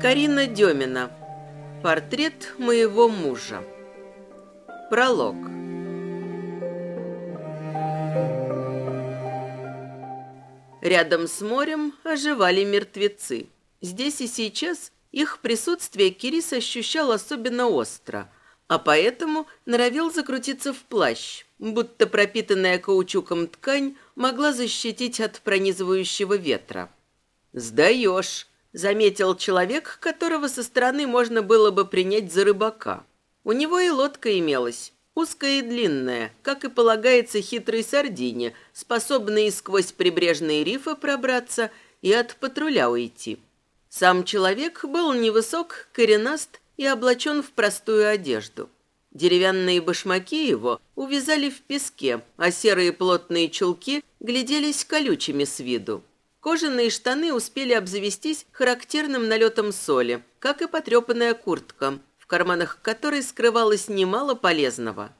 Карина Демина. Портрет моего мужа. Пролог. Рядом с морем оживали мертвецы. Здесь и сейчас их присутствие Кирис ощущал особенно остро, а поэтому норовил закрутиться в плащ, будто пропитанная каучуком ткань могла защитить от пронизывающего ветра. «Сдаешь», — заметил человек, которого со стороны можно было бы принять за рыбака. У него и лодка имелась, узкая и длинная, как и полагается хитрой сардине, способной сквозь прибрежные рифы пробраться и от патруля уйти. Сам человек был невысок, коренаст и облачен в простую одежду. Деревянные башмаки его увязали в песке, а серые плотные чулки гляделись колючими с виду. Кожаные штаны успели обзавестись характерным налетом соли, как и потрепанная куртка, в карманах которой скрывалось немало полезного.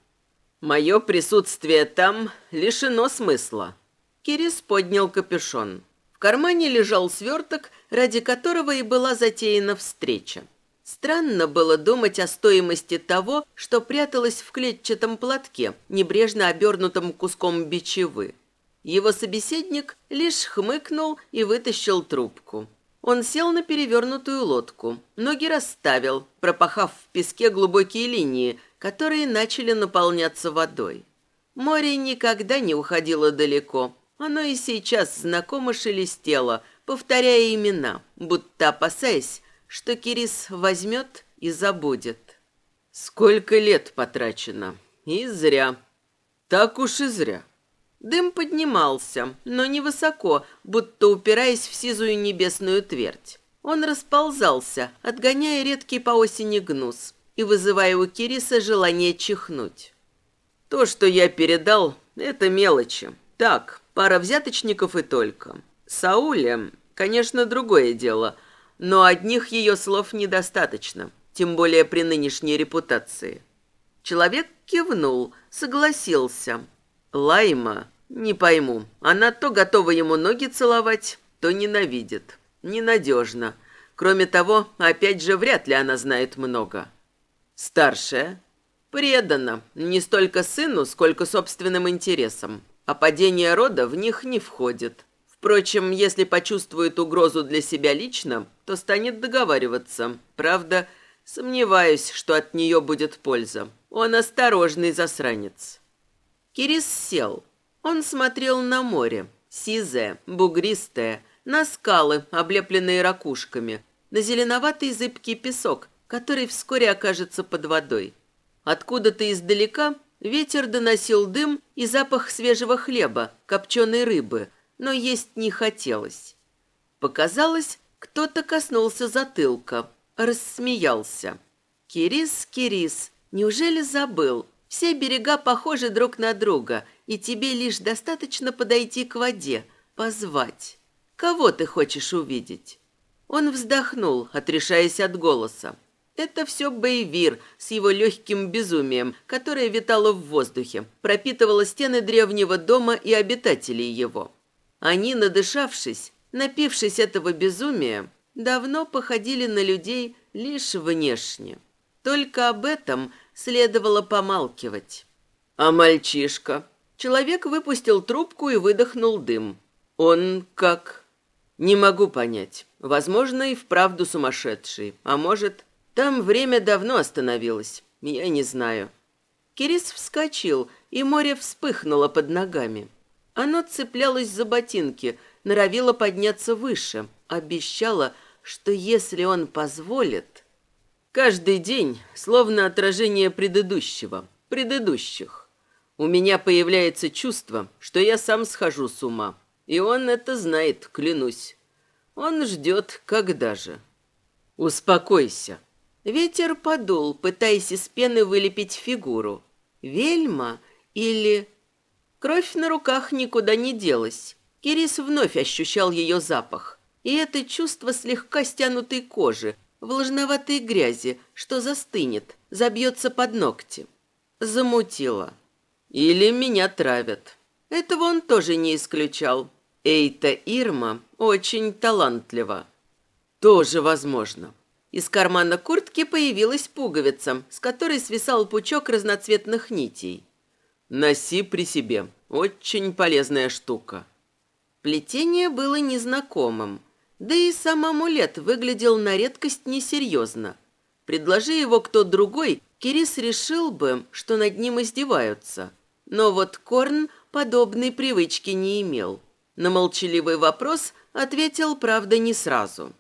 «Мое присутствие там лишено смысла». Кирис поднял капюшон. В кармане лежал сверток, ради которого и была затеяна встреча. Странно было думать о стоимости того, что пряталось в клетчатом платке, небрежно обернутом куском бичевы. Его собеседник лишь хмыкнул и вытащил трубку. Он сел на перевернутую лодку, ноги расставил, пропахав в песке глубокие линии, которые начали наполняться водой. Море никогда не уходило далеко. Оно и сейчас знакомо шелестело, повторяя имена, будто опасаясь, что Кирис возьмет и забудет. Сколько лет потрачено. И зря. Так уж и зря. Дым поднимался, но невысоко, будто упираясь в сизую небесную твердь. Он расползался, отгоняя редкий по осени гнус и вызывая у Кириса желание чихнуть. То, что я передал, это мелочи. Так, пара взяточников и только. Сауле, конечно, другое дело, но одних ее слов недостаточно, тем более при нынешней репутации. Человек кивнул, согласился, Лайма, не пойму, она то готова ему ноги целовать, то ненавидит. Ненадежно. Кроме того, опять же, вряд ли она знает много. Старшая предана не столько сыну, сколько собственным интересам, а падение рода в них не входит. Впрочем, если почувствует угрозу для себя лично, то станет договариваться. Правда, сомневаюсь, что от нее будет польза. Он осторожный засранец. Кирис сел. Он смотрел на море, сизое, бугристое, на скалы, облепленные ракушками, на зеленоватый зыбкий песок, который вскоре окажется под водой. Откуда-то издалека ветер доносил дым и запах свежего хлеба, копченой рыбы, но есть не хотелось. Показалось, кто-то коснулся затылка, рассмеялся. «Кирис, Кирис, неужели забыл? Все берега похожи друг на друга, и тебе лишь достаточно подойти к воде, позвать. Кого ты хочешь увидеть?» Он вздохнул, отрешаясь от голоса. Это все Бейвир с его легким безумием, которое витало в воздухе, пропитывало стены древнего дома и обитателей его. Они, надышавшись, напившись этого безумия, давно походили на людей лишь внешне. Только об этом следовало помалкивать. А мальчишка? Человек выпустил трубку и выдохнул дым. Он как? Не могу понять. Возможно, и вправду сумасшедший. А может, там время давно остановилось. Я не знаю. Кирис вскочил, и море вспыхнуло под ногами. Оно цеплялось за ботинки, норовило подняться выше, обещало, что если он позволит... Каждый день словно отражение предыдущего, предыдущих. У меня появляется чувство, что я сам схожу с ума. И он это знает, клянусь. Он ждет, когда же. Успокойся. Ветер подул, пытаясь из пены вылепить фигуру. Вельма или... Кровь на руках никуда не делась. Кирис вновь ощущал ее запах. И это чувство слегка стянутой кожи, влажноватой грязи, что застынет, забьется под ногти. Замутило. Или меня травят. Этого он тоже не исключал. Эйта Ирма очень талантлива. Тоже возможно. Из кармана куртки появилась пуговица, с которой свисал пучок разноцветных нитей. «Носи при себе. Очень полезная штука». Плетение было незнакомым, да и сам амулет выглядел на редкость несерьезно. Предложи его кто другой, Кирис решил бы, что над ним издеваются. Но вот Корн подобной привычки не имел. На молчаливый вопрос ответил, правда, не сразу.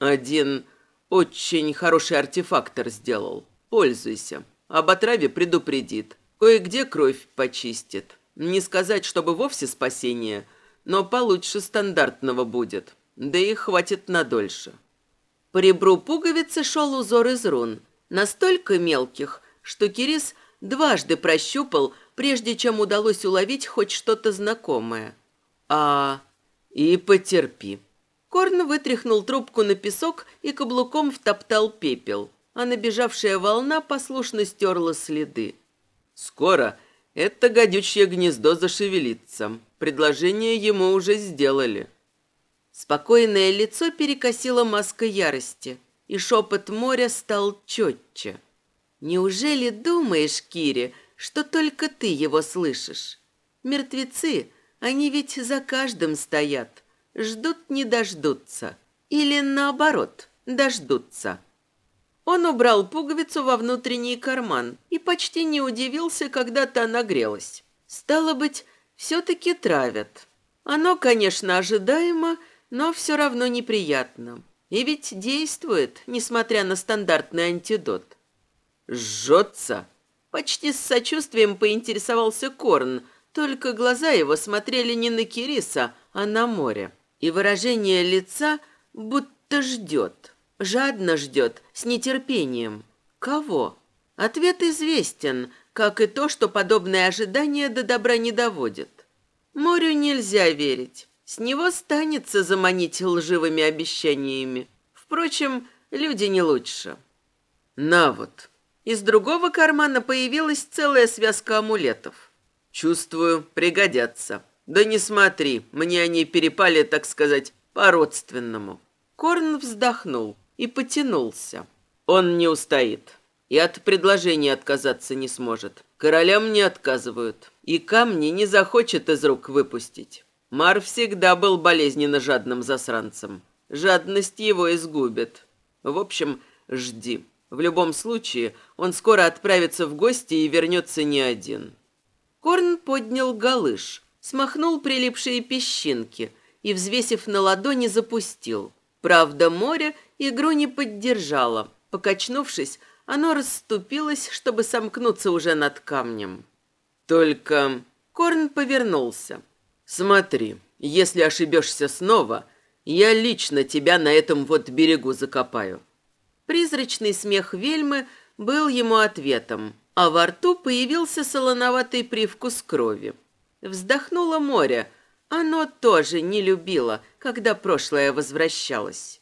«Один очень хороший артефактор сделал. Пользуйся. Об отраве предупредит. Кое-где кровь почистит. Не сказать, чтобы вовсе спасение, но получше стандартного будет. Да и хватит надольше. По ребру пуговицы шел узор из рун, настолько мелких, что Кирис дважды прощупал, прежде чем удалось уловить хоть что-то знакомое. А... и потерпи. Корн вытряхнул трубку на песок и каблуком втоптал пепел, а набежавшая волна послушно стерла следы. «Скоро это гадючее гнездо зашевелится. Предложение ему уже сделали». Спокойное лицо перекосило маска ярости, и шепот моря стал четче. «Неужели думаешь, Кири, что только ты его слышишь? Мертвецы, они ведь за каждым стоят. Ждут не дождутся. Или наоборот, дождутся. Он убрал пуговицу во внутренний карман и почти не удивился, когда та нагрелась. Стало быть, все-таки травят. Оно, конечно, ожидаемо, но все равно неприятно. И ведь действует, несмотря на стандартный антидот. «Жжется?» Почти с сочувствием поинтересовался Корн, только глаза его смотрели не на Кириса, а на море и выражение лица будто ждет, жадно ждет, с нетерпением. Кого? Ответ известен, как и то, что подобное ожидание до добра не доводит. Морю нельзя верить. С него станется заманить лживыми обещаниями. Впрочем, люди не лучше. На вот. Из другого кармана появилась целая связка амулетов. Чувствую, пригодятся. Да не смотри, мне они перепали, так сказать, по-родственному. Корн вздохнул и потянулся. Он не устоит и от предложения отказаться не сможет. Королям не отказывают, и камни не захочет из рук выпустить. Мар всегда был болезненно жадным засранцем. Жадность его изгубит. В общем, жди. В любом случае, он скоро отправится в гости и вернется не один. Корн поднял галыш, смахнул прилипшие песчинки и, взвесив на ладони, запустил. Правда, море игру не поддержало. Покачнувшись, оно расступилось, чтобы сомкнуться уже над камнем. Только Корн повернулся. «Смотри, если ошибешься снова, я лично тебя на этом вот берегу закопаю». Призрачный смех Вельмы был ему ответом, а во рту появился солоноватый привкус крови. Вздохнуло море. Оно тоже не любило, когда прошлое возвращалось.